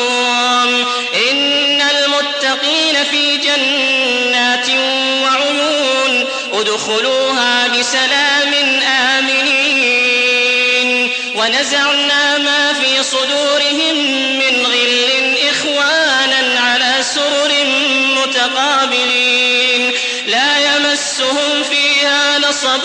مقسوم إن المتقين في جنات وعيون. ادخلوها بسلام آمنين. ونزعنا ما في صدورهم من غل إخوانا على سرر متقابلين. لا يمسهم فيها نصب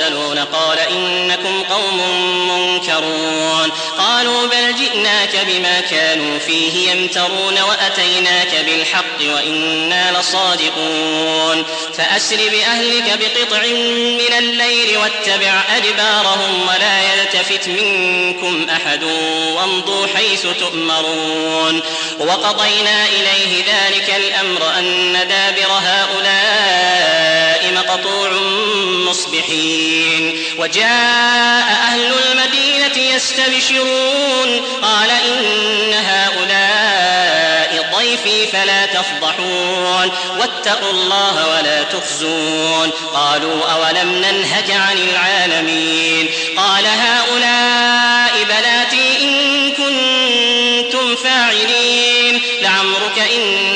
المرسلون قال إنكم قوم منكرون. قالوا بل جئناك بما كانوا فيه يمترون وأتيناك بالحق وإنا لصادقون. فأسر بأهلك بقطع من الليل واتبع أدبارهم ولا يلتفت منكم أحد وامضوا حيث تؤمرون. وقضينا إليه ذلك الأمر أن دابر هؤلاء مقطوع مصبحين. وجاء أهل المدينة يستبشرون. قال إن هؤلاء ضيفي فلا تفضحون. واتقوا الله ولا تخزون. قالوا أولم ننهك عن العالمين. قال هؤلاء بناتي إن كنتم فاعلين. لعمرك إنهم